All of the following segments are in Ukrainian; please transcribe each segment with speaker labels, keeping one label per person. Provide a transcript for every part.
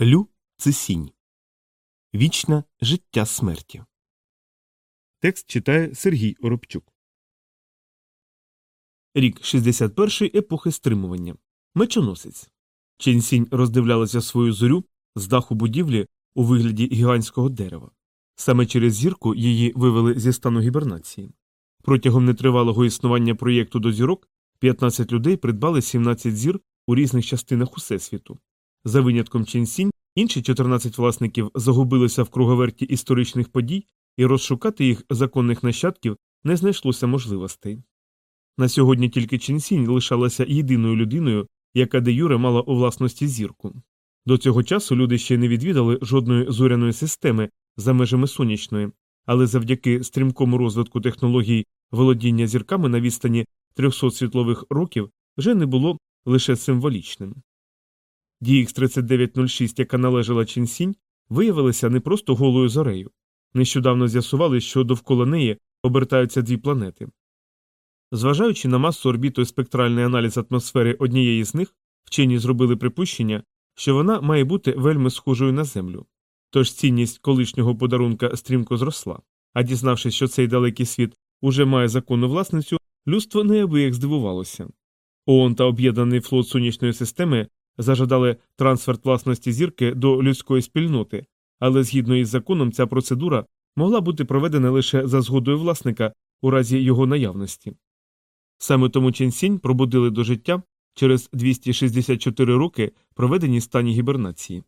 Speaker 1: Лю це сінь. Вічне життя смерті.
Speaker 2: Текст читає Сергій Оробчук.
Speaker 1: Рік 61 епохи стримування. Мечоносець. Ченсінь роздивлялася свою зорю з даху будівлі у вигляді гігантського дерева. Саме через зірку її вивели зі стану гібернації. Протягом нетривалого існування проєкту до зірок 15 людей придбали 17 зір у різних частинах Усесвіту. За винятком Ченсінь, інші 14 власників загубилися в круговерті історичних подій, і розшукати їх законних нащадків не знайшлося можливостей. На сьогодні тільки Ченсінь лишалася єдиною людиною, яка де Юре мала у власності зірку. До цього часу люди ще не відвідали жодної зоряної системи за межами сонячної, але завдяки стрімкому розвитку технологій володіння зірками на відстані 300 світлових років вже не було лише символічним. DX3906, яка належала Ченсінь, виявилася не просто голою зорею. Нещодавно з'ясували, що довкола неї обертаються дві планети. Зважаючи на масу орбіту і спектральний аналіз атмосфери однієї з них, вчені зробили припущення, що вона має бути вельми схожою на Землю. Тож цінність колишнього подарунка стрімко зросла, а дізнавшись, що цей далекий світ уже має законну власницю, людство неабияк здивувалося. ООН та об'єднаний флот сонячної системи зажадали трансферт власності зірки до людської спільноти, але згідно із законом ця процедура могла бути проведена лише за згодою власника у разі його наявності. Саме тому Ченсінь пробудили до життя через 264 роки, проведені стані гібернації.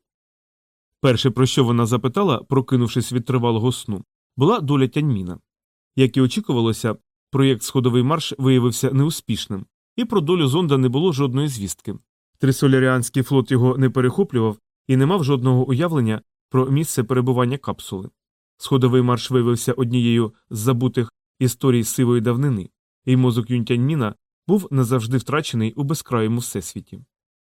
Speaker 1: Перше, про що вона запитала, прокинувшись від тривалого сну, була доля тяньміна. Як і очікувалося, проєкт Сходовий марш виявився неуспішним, і про долю зонда не було жодної звістки. Трисоляріанський флот його не перехоплював і не мав жодного уявлення про місце перебування капсули. Сходовий марш виявився однією з забутих історій сивої давнини, і мозок Юнтяньміна був назавжди втрачений у безкраєму всесвіті.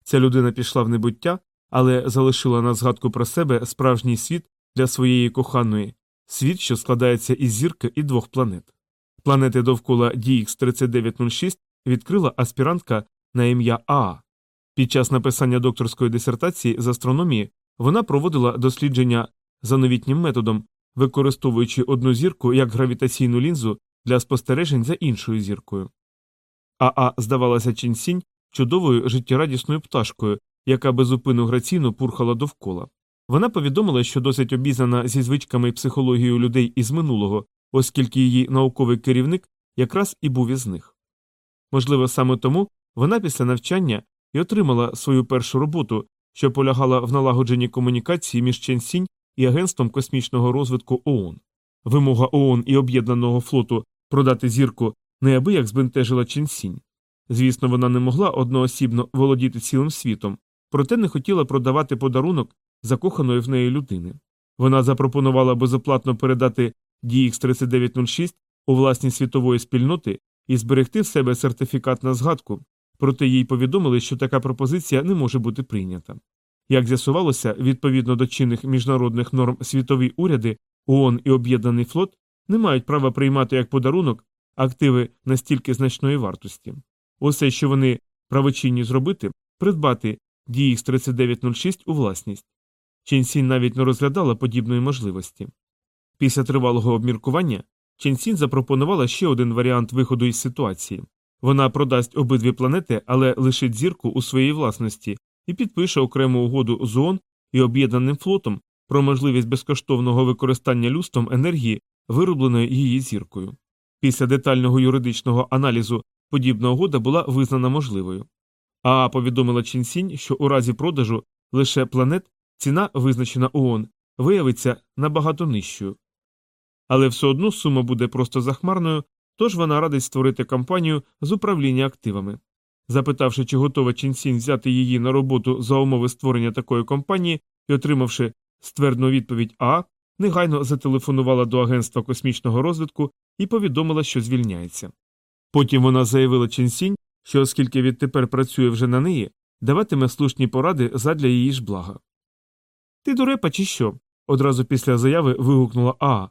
Speaker 1: Ця людина пішла в небуття, але залишила на згадку про себе справжній світ для своєї коханої, світ, що складається із зірки і двох планет. Планети довкола DX3906 відкрила аспірантка на ім'я Аа. Під час написання докторської дисертації з астрономії вона проводила дослідження за новітнім методом, використовуючи одну зірку як гравітаційну лінзу для спостережень за іншою зіркою. Аа здавалася Чінсінь чудовою життєрадісною пташкою, яка безупину граційно пурхала довкола. Вона повідомила, що досить обізнана зі звичками і психологією людей із минулого, оскільки її науковий керівник якраз і був із них. Можливо, саме тому вона після навчання і отримала свою першу роботу, що полягала в налагодженні комунікації між Ченсінь і Агентством космічного розвитку ООН. Вимога ООН і об'єднаного флоту продати зірку неабияк збентежила Ченсінь. Звісно, вона не могла одноосібно володіти цілим світом, проте не хотіла продавати подарунок закоханої в неї людини. Вона запропонувала безоплатно передати DX3906 у власність світової спільноти і зберегти в себе сертифікат на згадку, проте їй повідомили, що така пропозиція не може бути прийнята. Як з'ясувалося, відповідно до чинних міжнародних норм світові уряди, ООН і Об'єднаний флот не мають права приймати як подарунок активи настільки значної вартості. Усе, що вони правочинні зробити, придбати DX3906 у власність. Ченсін навіть не розглядала подібної можливості. Після тривалого обміркування Ченсін запропонувала ще один варіант виходу із ситуації вона продасть обидві планети, але лишить зірку у своїй власності і підпише окрему угоду з ООН і об'єднаним флотом про можливість безкоштовного використання люстом енергії, виробленої її зіркою. Після детального юридичного аналізу подібна угода була визнана можливою. А повідомила Чінсінь, що у разі продажу лише планет ціна, визначена ООН, виявиться набагато нижчою. Але все одно сума буде просто захмарною, тож вона радить створити кампанію з управління активами. Запитавши, чи готова Чінсінь взяти її на роботу за умови створення такої компанії і отримавши ствердну відповідь А, негайно зателефонувала до Агентства космічного розвитку і повідомила, що звільняється. Потім вона заявила Чінсінь, що оскільки відтепер працює вже на неї, даватиме слушні поради задля її ж блага. Ти дурепа, чи що? одразу після заяви вигукнула Аа.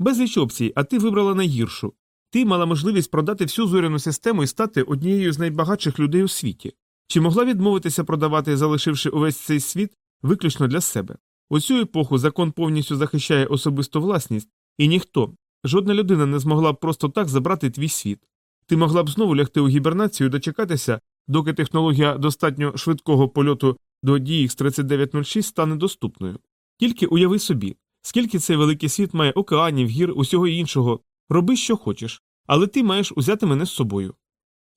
Speaker 1: Безліч опцій, а ти вибрала найгіршу. Ти мала можливість продати всю зоряну систему і стати однією з найбагатших людей у світі. Чи могла відмовитися продавати, залишивши увесь цей світ виключно для себе. У цю епоху закон повністю захищає особисту власність, і ніхто, жодна людина не змогла б просто так забрати твій світ. Ти могла б знову лягти у гібернацію і дочекатися, доки технологія достатньо швидкого польоту до DX3906 стане доступною. Тільки уяви собі, скільки цей великий світ має океанів, гір, усього іншого, роби, що хочеш, але ти маєш узяти мене з собою.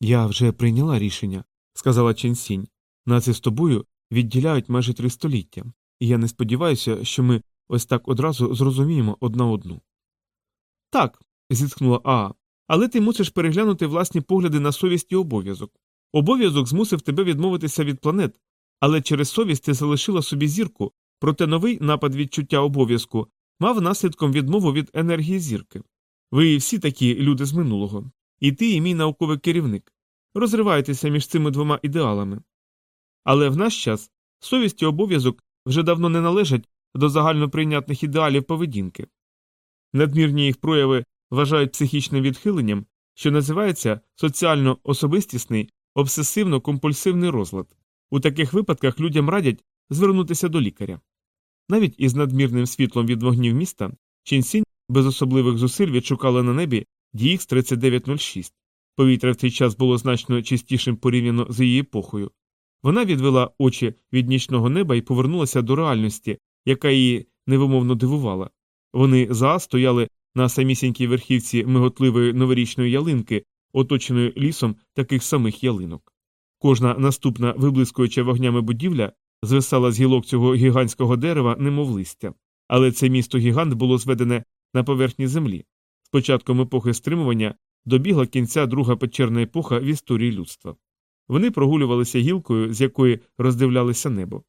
Speaker 1: Я вже прийняла рішення, сказала Ченсінь. Нас із тобою відділяють майже три століття, і я не сподіваюся, що ми ось так одразу зрозуміємо одна одну. Так, зітхнула Аа, але ти мусиш переглянути власні погляди на совість і обов'язок. Обов'язок змусив тебе відмовитися від планет, але через совість ти залишила собі зірку, проте новий напад відчуття обов'язку мав наслідком відмову від енергії зірки. Ви всі такі люди з минулого, і ти, і мій науковий керівник. Розриваєтеся між цими двома ідеалами. Але в наш час совість і обов'язок вже давно не належать до загальноприйнятних ідеалів поведінки. Надмірні їх прояви вважають психічним відхиленням, що називається соціально особистісний обсесивно-компульсивний розлад. У таких випадках людям радять звернутися до лікаря. Навіть із надмірним світлом від вогнів міста Ченсінь без особливих зусиль відшукала на небі DX3906. Повітря в цей час було значно чистішим порівняно з її епохою. Вона відвела очі від нічного неба і повернулася до реальності, яка її невимовно дивувала. Вони за стояли на самісінькій верхівці миготливої новорічної ялинки, оточеної лісом таких самих ялинок. Кожна наступна виблискуюча вогнями будівля звисала з гілок цього гігантського дерева, немов листя. Але це місто гігант було зведене на поверхні землі. З початком епохи стримування добігла кінця друга печерна епоха в історії людства. Вони прогулювалися гілкою, з якої роздивлялися небо.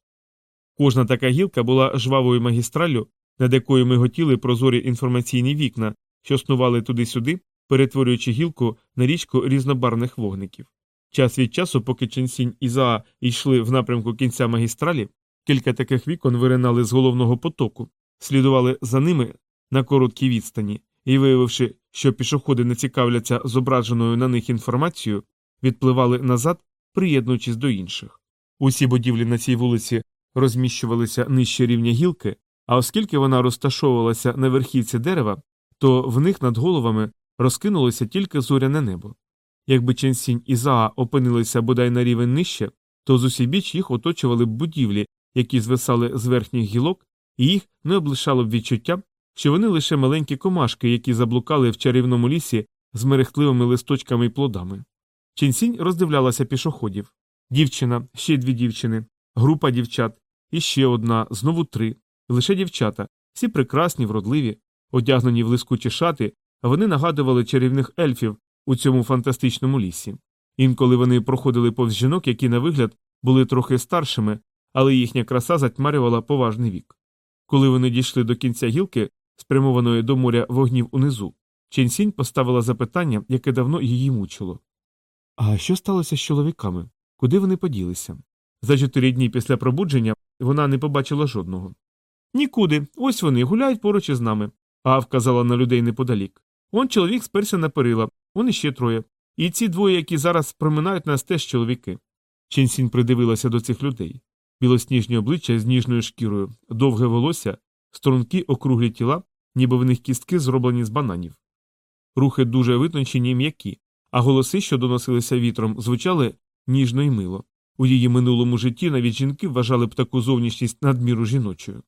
Speaker 1: Кожна така гілка була жвавою магістраллю, над якою ми готіли прозорі інформаційні вікна, що снували туди-сюди, перетворюючи гілку на річку різнобарних вогників. Час від часу, поки Ченсінь і Заа йшли в напрямку кінця магістралі, кілька таких вікон виринали з головного потоку, слідували за ними на короткій відстані і, виявивши, що пішоходи не цікавляться зображеною на них інформацією, відпливали назад, приєднуючись до інших. Усі будівлі на цій вулиці розміщувалися нижче рівня гілки, а оскільки вона розташовувалася на верхівці дерева, то в них над головами розкинулося тільки зоряне небо. Якби Ченсінь і Заа опинилися бодай на рівень нижче, то з усібіч їх оточували б будівлі, які звисали з верхніх гілок, і їх не облишало б відчуття, що вони лише маленькі комашки, які заблукали в чарівному лісі з мерехтливими листочками й плодами. Ченсінь роздивлялася пішоходів дівчина, ще дві дівчини, група дівчат, і ще одна, знову три, лише дівчата, всі прекрасні, вродливі, одягнені в лискучі шати, вони нагадували чарівних ельфів у цьому фантастичному лісі. Інколи вони проходили повз жінок, які, на вигляд, були трохи старшими, але їхня краса затьмарювала поважний вік. Коли вони дійшли до кінця гілки, спрямованої до моря вогнів унизу, Ченсінь поставила запитання, яке давно її мучило. А що сталося з чоловіками? Куди вони поділися? За чотири дні після пробудження вона не побачила жодного. Нікуди, ось вони гуляють поруч із нами, а вказала на людей неподалік. Он чоловік сперся на перила, он іще троє. І ці двоє, які зараз проминають нас теж чоловіки. Ченсінь придивилася до цих людей. Білосніжні обличчя з ніжною шкірою, довге волосся, стрункі округлі тіла, ніби в них кістки зроблені з бананів. Рухи дуже витончені й м'які, а голоси, що доносилися вітром, звучали ніжно й мило. У її минулому житті навіть жінки вважали б таку зовнішність надміру жіночою.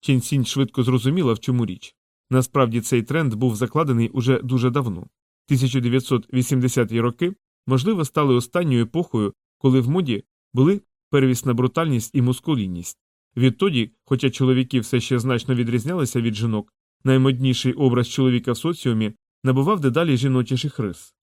Speaker 1: Ченсінь швидко зрозуміла, в чому річ. Насправді цей тренд був закладений уже дуже давно. 1980-ті роки, можливо, стали останньою епохою, коли в моді були первісна брутальність і мускулінність. Відтоді, хоча чоловіки все ще значно відрізнялися від жінок, наймодніший образ чоловіка в соціумі набував дедалі жіночіших рис.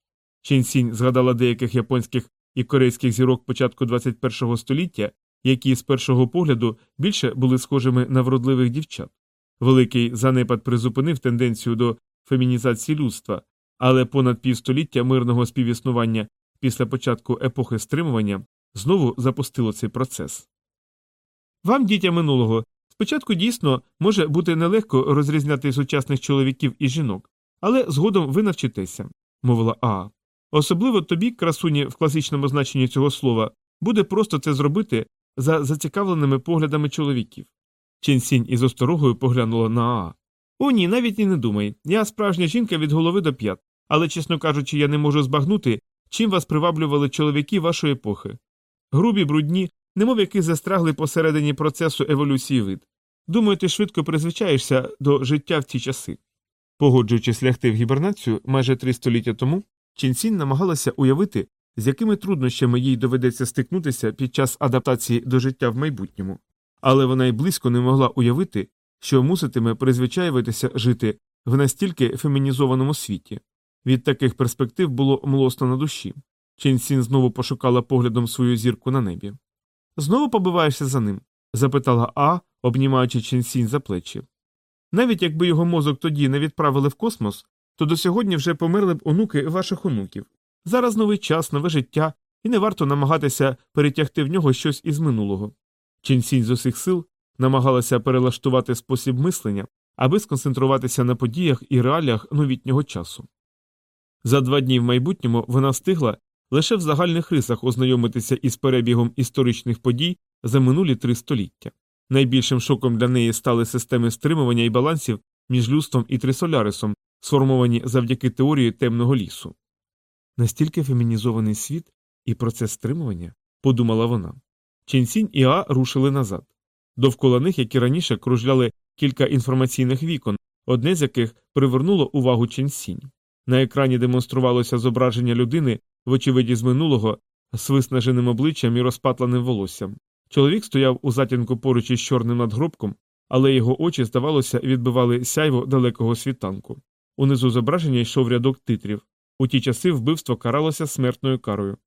Speaker 1: Ченсінь згадала деяких японських і корейських зірок початку 21-го століття, які з першого погляду більше були схожими на вродливих дівчат. Великий занепад призупинив тенденцію до фемінізації людства, але понад півстоліття мирного співіснування після початку епохи стримування знову запустило цей процес. Вам, дітя минулого, спочатку дійсно може бути нелегко розрізняти сучасних чоловіків і жінок, але згодом ви навчитеся, мовила Аа. Особливо тобі, красуні в класичному значенні цього слова, буде просто це зробити, за зацікавленими поглядами чоловіків. Ченсінь із осторогою поглянула на Аа. О, ні, навіть і не думай. Я справжня жінка від голови до п'ят, але, чесно кажучи, я не можу збагнути, чим вас приваблювали чоловіки вашої епохи. Грубі, брудні, немов які застрягли посередині процесу еволюції вид. Думаю, ти швидко призвичаєшся до життя в ті часи. Погоджуючись лягти в гібернацію майже три століття тому, Чінсінь намагалася уявити, з якими труднощами їй доведеться стикнутися під час адаптації до життя в майбутньому, але вона й близько не могла уявити, що муситиме призвичаюватися жити в настільки фемінізованому світі. Від таких перспектив було млосно на душі. Ченсін знову пошукала поглядом свою зірку на небі. Знову побиваєшся за ним? запитала А, обнімаючи Ченсінь за плечі. Навіть якби його мозок тоді не відправили в космос, то до сьогодні вже померли б онуки ваших онуків. Зараз новий час, нове життя, і не варто намагатися перетягти в нього щось із минулого. Ченсінь з усіх сил намагалася перелаштувати спосіб мислення, аби сконцентруватися на подіях і реаліях новітнього часу. За два дні в майбутньому вона встигла лише в загальних рисах ознайомитися із перебігом історичних подій за минулі три століття. Найбільшим шоком для неї стали системи стримування і балансів між люстом і трисолярисом, сформовані завдяки теорії темного лісу. Настільки фемінізований світ і процес стримування, подумала вона. Ченсінь і А рушили назад. Довкола них, як і раніше, кружляли кілька інформаційних вікон, одне з яких привернуло увагу Ченсінь. На екрані демонструвалося зображення людини, вочевиді з минулого, з виснаженим обличчям і розпатленим волоссям. Чоловік стояв у затінку поруч із чорним надгробком, але його очі, здавалося, відбивали сяйво далекого світанку. Унизу зображення йшов рядок титрів. У ті часи вбивство каралося смертною карою.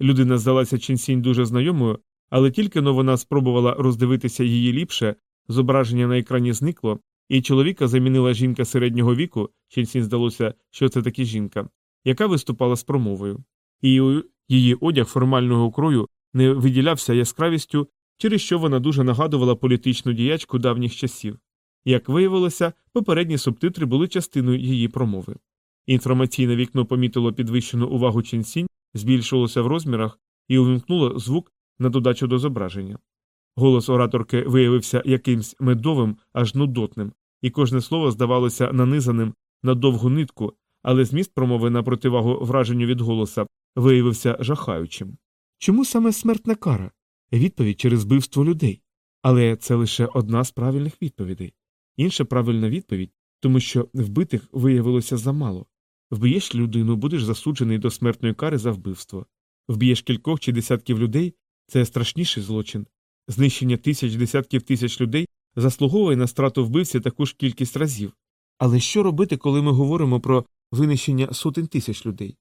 Speaker 1: Людина здалася Ченсінь дуже знайомою, але тільки но вона спробувала роздивитися її ліпше, зображення на екрані зникло, і чоловіка замінила жінка середнього віку, Ченсінь здалося, що це таки жінка, яка виступала з промовою. І її одяг формального крою не виділявся яскравістю, через що вона дуже нагадувала політичну діячку давніх часів. Як виявилося, попередні субтитри були частиною її промови. Інформаційне вікно помітило підвищену увагу Ченсінь, збільшилося в розмірах і увімкнуло звук на додачу до зображення. Голос ораторки виявився якимсь медовим, аж нудотним, і кожне слово здавалося нанизаним на довгу нитку, але зміст промови на противагу враженню від голоса виявився жахаючим. Чому саме смертна кара? Відповідь через вбивство людей. Але це лише одна з правильних відповідей. Інша правильна відповідь, тому що вбитих виявилося замало. Вб'єш людину, будеш засуджений до смертної кари за вбивство. Вб'єш кількох чи десятків людей це страшніший злочин. Знищення тисяч десятків тисяч людей заслуговує на страту вбивці таку ж кількість разів. Але що робити, коли ми говоримо про винищення сотень тисяч людей?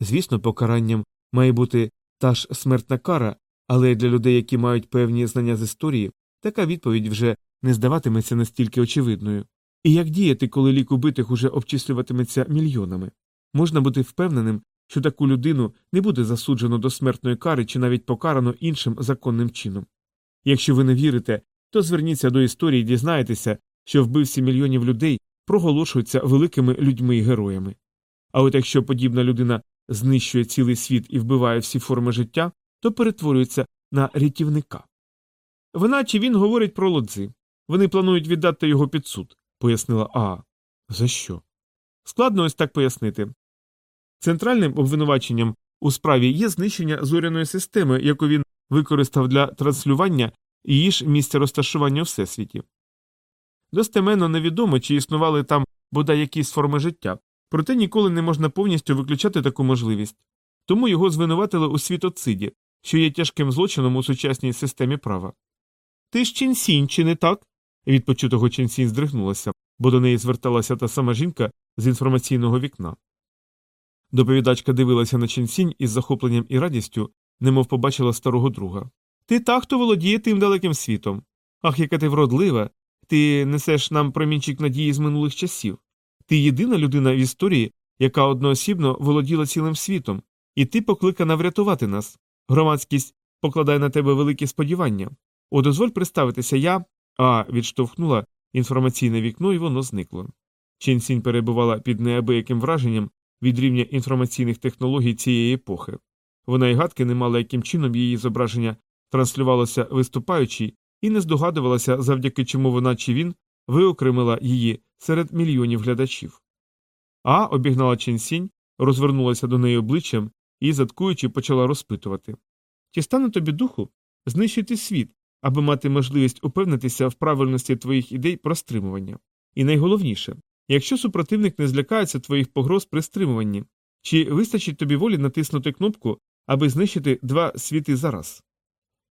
Speaker 1: Звісно, покаранням має бути та ж смертна кара, але для людей, які мають певні знання з історії, така відповідь вже не здаватиметься настільки очевидною. І як діяти, коли лік убитих уже обчислюватиметься мільйонами? Можна бути впевненим, що таку людину не буде засуджено до смертної кари чи навіть покарано іншим законним чином. Якщо ви не вірите, то зверніться до історії і дізнаєтеся, що вбивці мільйонів людей проголошуються великими людьми і героями. А от якщо подібна людина знищує цілий світ і вбиває всі форми життя, то перетворюється на рятівника. Вона чи він говорить про лодзи. Вони планують віддати його під суд, пояснила Аа. За що? Складно ось так пояснити. Центральним обвинуваченням у справі є знищення зоряної системи, яку він використав для транслювання її ж місця розташування у всесвіті. Достеменно невідомо, чи існували там бодай якісь форми життя, проте ніколи не можна повністю виключати таку можливість. Тому його звинуватили у світоциді, що є тяжким злочином у сучасній системі права. Ти ж Ченсінь, чи не так? Від почутого Ченсінь здригнулася, бо до неї зверталася та сама жінка з інформаційного вікна. Доповідачка дивилася на Ченсінь із захопленням і радістю, немов побачила старого друга. Ти та, хто володіє тим далеким світом. Ах, яка ти вродлива. Ти несеш нам промінчик надії з минулих часів. Ти єдина людина в історії, яка одноосібно володіла цілим світом, і ти покликана врятувати нас. Громадськість покладає на тебе великі сподівання. О, дозволь представитися я. А відштовхнула інформаційне вікно, і воно зникло. Ченсінь перебувала під неабияким враженням від рівня інформаційних технологій цієї епохи. Вона й гадки не мала, яким чином її зображення транслювалося виступаючий, і не здогадувалася, завдяки чому вона чи він виокремила її серед мільйонів глядачів. А обігнала Ченсінь, розвернулася до неї обличчям і, заткуючи, почала розпитувати Чи стане тобі духу знищити світ, аби мати можливість упевнитися в правильності твоїх ідей про стримування? І найголовніше, якщо супротивник не злякається твоїх погроз при стримуванні, чи вистачить тобі волі натиснути кнопку, аби знищити два світи зараз?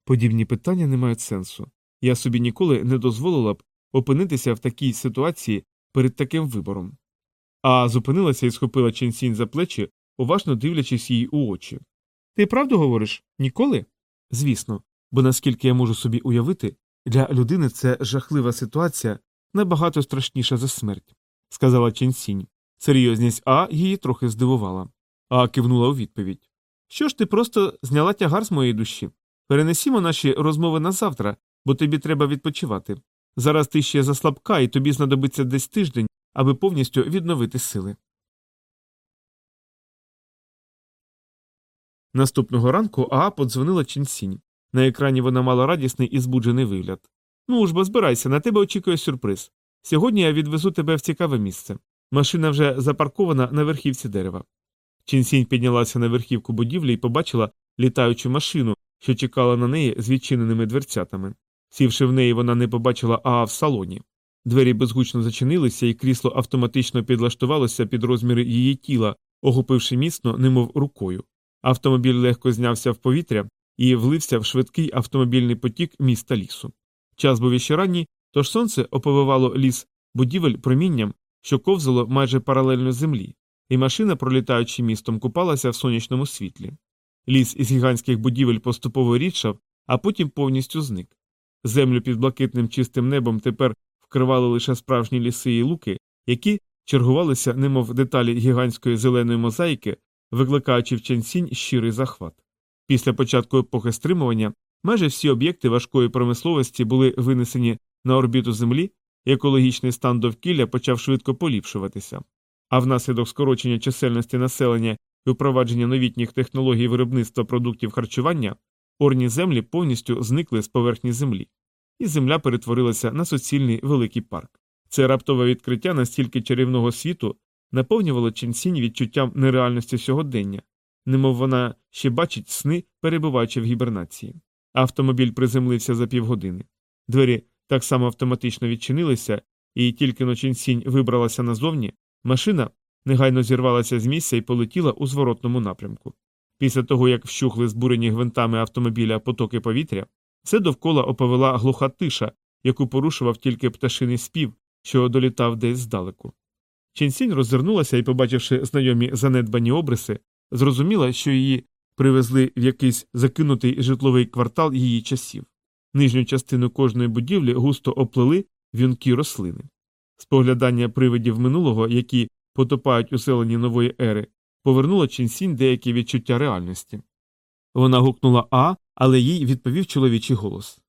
Speaker 1: Подібні питання не мають сенсу. Я собі ніколи не дозволила б опинитися в такій ситуації перед таким вибором. А зупинилася і схопила Ченсінь за плечі, уважно дивлячись їй у очі. Ти правду говориш? Ніколи? Звісно, бо наскільки я можу собі уявити, для людини це жахлива ситуація набагато страшніша за смерть, сказала Ченсінь. Серйозність А її трохи здивувала. А кивнула у відповідь. Що ж ти просто зняла тягар з моєї душі? Перенесімо наші розмови на завтра, бо тобі треба відпочивати. Зараз ти ще заслабка, і тобі знадобиться десь тиждень, аби повністю відновити сили. Наступного ранку Аа подзвонила Чінсінь. На екрані вона мала радісний і збуджений вигляд. Ну ж бо збирайся, на тебе очікує сюрприз. Сьогодні я відвезу тебе в цікаве місце. Машина вже запаркована на верхівці дерева. Чінсінь піднялася на верхівку будівлі і побачила літаючу машину, що чекала на неї з відчиненими дверцятами. Сівши в неї, вона не побачила Аа в салоні. Двері безгучно зачинилися, і крісло автоматично підлаштувалося під розміри її тіла, охопивши міцно, немов рукою. Автомобіль легко знявся в повітря і влився в швидкий автомобільний потік міста лісу. Час був іще ранній, тож сонце оповивало ліс будівель промінням, що ковзало майже паралельно землі, і машина, пролітаючи містом, купалася в сонячному світлі. Ліс із гігантських будівель поступово рідшав, а потім повністю зник. Землю під блакитним чистим небом тепер вкривали лише справжні ліси і луки, які чергувалися, немов деталі гігантської зеленої мозаїки, викликаючи в Ченсінь щирий захват. Після початку епохи стримування майже всі об'єкти важкої промисловості були винесені на орбіту Землі, і екологічний стан довкілля почав швидко поліпшуватися. А внаслідок скорочення чисельності населення і впровадження новітніх технологій виробництва продуктів харчування, орні землі повністю зникли з поверхні землі, і земля перетворилася на суцільний великий парк. Це раптове відкриття настільки чарівного світу наповнювало Ченсінь відчуттям нереальності сьогодення, немов вона ще бачить сни, перебуваючи в гібернації. Автомобіль приземлився за півгодини. Двері так само автоматично відчинилися, і тільки но Ченсінь вибралася назовні, машина негайно зірвалася з місця і полетіла у зворотному напрямку. Після того, як вщухли збурені гвинтами автомобіля потоки повітря, все довкола оповела глуха тиша, яку порушував тільки пташиний спів, що долітав десь здалеку. Ченсінь роззирнулася і, побачивши знайомі занедбані обриси, зрозуміла, що її привезли в якийсь закинутий житловий квартал її часів. Нижню частину кожної будівлі густо оплели в'юнкі рослини. Споглядання привидів минулого, які потопають у селені нової ери, повернуло Ченсінь деякі відчуття реальності. Вона гукнула А, але їй відповів чоловічий голос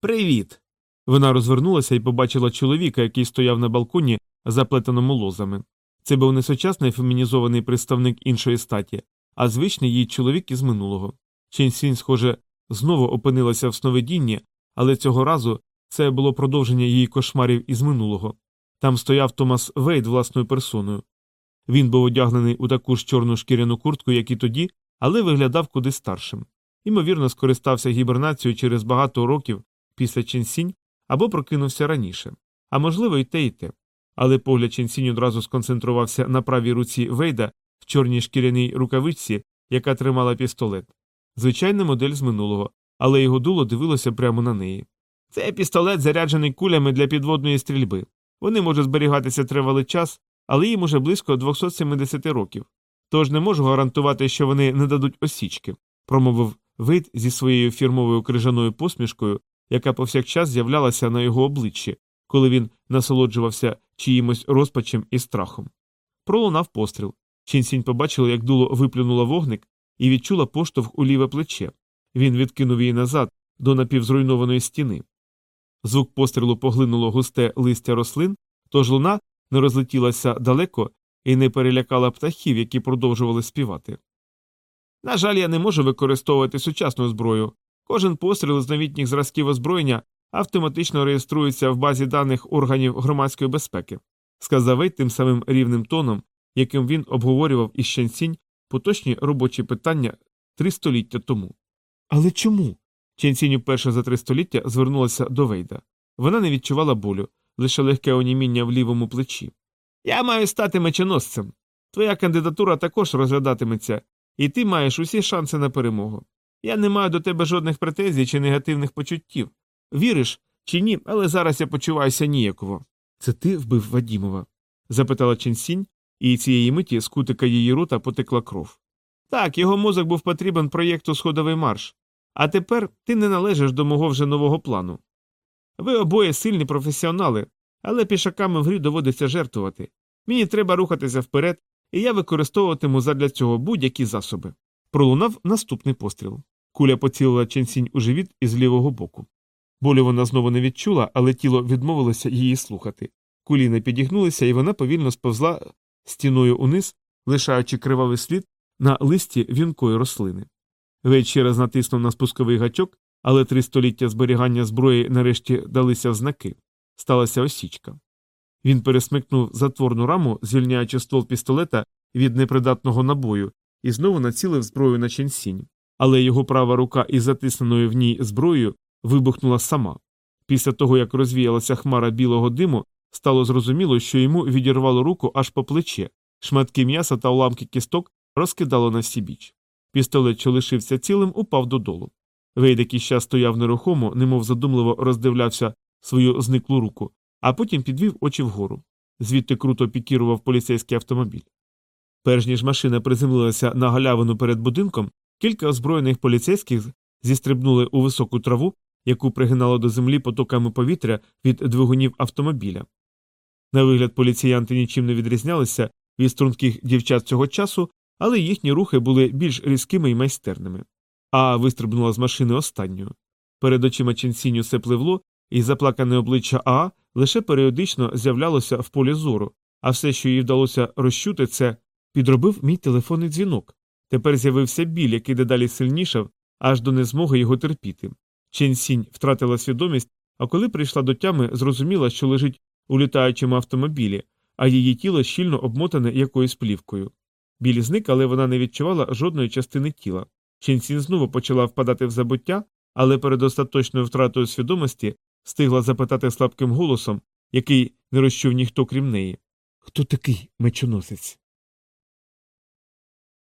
Speaker 1: Привіт. Вона розвернулася і побачила чоловіка, який стояв на балконі, заплетеному лозами. Це був не сучасний фемінізований представник іншої статі, а звичний її чоловік із минулого. Ченсінь, схоже, знову опинилася в сновидінні, але цього разу це було продовження її кошмарів із минулого. Там стояв Томас Вейд власною персоною. Він був одягнений у таку ж чорну шкіряну куртку, як і тоді, але виглядав куди старшим. Ймовірно, скористався гібернацією через багато років після Ченсінь або прокинувся раніше, а можливо, і те, і те. Але погляд Ченсінь одразу сконцентрувався на правій руці Вейда в чорній шкіряній рукавичці, яка тримала пістолет. Звичайна модель з минулого, але його дуло дивилося прямо на неї. Це пістолет, заряджений кулями для підводної стрільби. Вони можуть зберігатися тривалий час, але їм уже близько 270 років. Тож не можу гарантувати, що вони не дадуть осічки, промовив вид зі своєю фірмовою крижаною посмішкою, яка повсякчас з'являлася на його обличчі, коли він насолоджувався чиїмось розпачем і страхом. Пролунав постріл. Чінсінь побачила, як дуло виплюнуло вогник, і відчула поштовх у ліве плече. Він відкинув її назад до напівзруйнованої стіни. Звук пострілу поглинуло густе листя рослин, тож луна не розлетілася далеко і не перелякала птахів, які продовжували співати. На жаль, я не можу використовувати сучасну зброю, Кожен постріл з новітніх зразків озброєння автоматично реєструється в базі даних органів громадської безпеки, сказав Вейт тим самим рівним тоном, яким він обговорював із Ченсінь поточні робочі питання три століття тому. Але чому? Ченсінь уперше за три століття звернулася до Вейда. Вона не відчувала болю, лише легке оніміння в лівому плечі. Я маю стати меченосцем. Твоя кандидатура також розглядатиметься, і ти маєш усі шанси на перемогу. Я не маю до тебе жодних претензій чи негативних почуттів. Віриш чи ні, але зараз я почуваюся ніяково. Це ти вбив Вадімова? запитала Ченсінь, і цієї миті з кутика її рота потекла кров. Так, його мозок був потрібен проєкту Сходовий марш. А тепер ти не належиш до мого вже нового плану. Ви обоє сильні професіонали, але пішаками в грі доводиться жертвувати. Мені треба рухатися вперед, і я використовуватиму задля цього будь-які засоби. Пролунав наступний постріл. Куля поцілила Ченсінь у живіт із лівого боку. Болю вона знову не відчула, але тіло відмовилося її слухати. Куліни підігнулися, і вона повільно сповзла стіною униз, лишаючи кривавий слід на листі вінкої рослини. Вейд ще раз натиснув на спусковий гачок, але три століття зберігання зброї нарешті далися в знаки. Сталася осічка. Він пересмикнув затворну раму, звільняючи ствол пістолета від непридатного набою, і знову націлив зброю на ченсінь. Але його права рука із затисненою в ній зброєю вибухнула сама. Після того, як розвіялася хмара білого диму, стало зрозуміло, що йому відірвало руку аж по плече, шматки м'яса та уламки кісток розкидало на всі біч. Пістолет, що лишився цілим, упав додолу. Вейд якийсь час стояв нерухомо, немов задумливо роздивлявся свою зниклу руку, а потім підвів очі вгору. Звідти круто пікірував поліцейський автомобіль. Перш ніж машина приземлилася на галявину перед будинком, кілька озброєних поліцейських зістрибнули у високу траву, яку пригинало до землі потоками повітря від двигунів автомобіля. На вигляд поліціянти нічим не відрізнялися від струнких дівчат цього часу, але їхні рухи були більш різкими і майстерними. А вистрибнула з машини останньою. Перед очима Ченсінь усе пливло, і заплакане обличчя Аа лише періодично з'являлося в полі зору, а все, що їй вдалося розчути, це підробив мій телефонний дзвінок. Тепер з'явився біль, який дедалі сильнішав, аж до незмоги його терпіти. Ченсінь втратила свідомість, а коли прийшла до тями, зрозуміла, що лежить у літаючому автомобілі, а її тіло щільно обмотане якоюсь плівкою. Біль зник, але вона не відчувала жодної частини тіла. Ченсін знову почала впадати в забуття, але перед остаточною втратою свідомості встигла запитати слабким голосом, який не розчув ніхто крім неї. Хто такий мечоносець?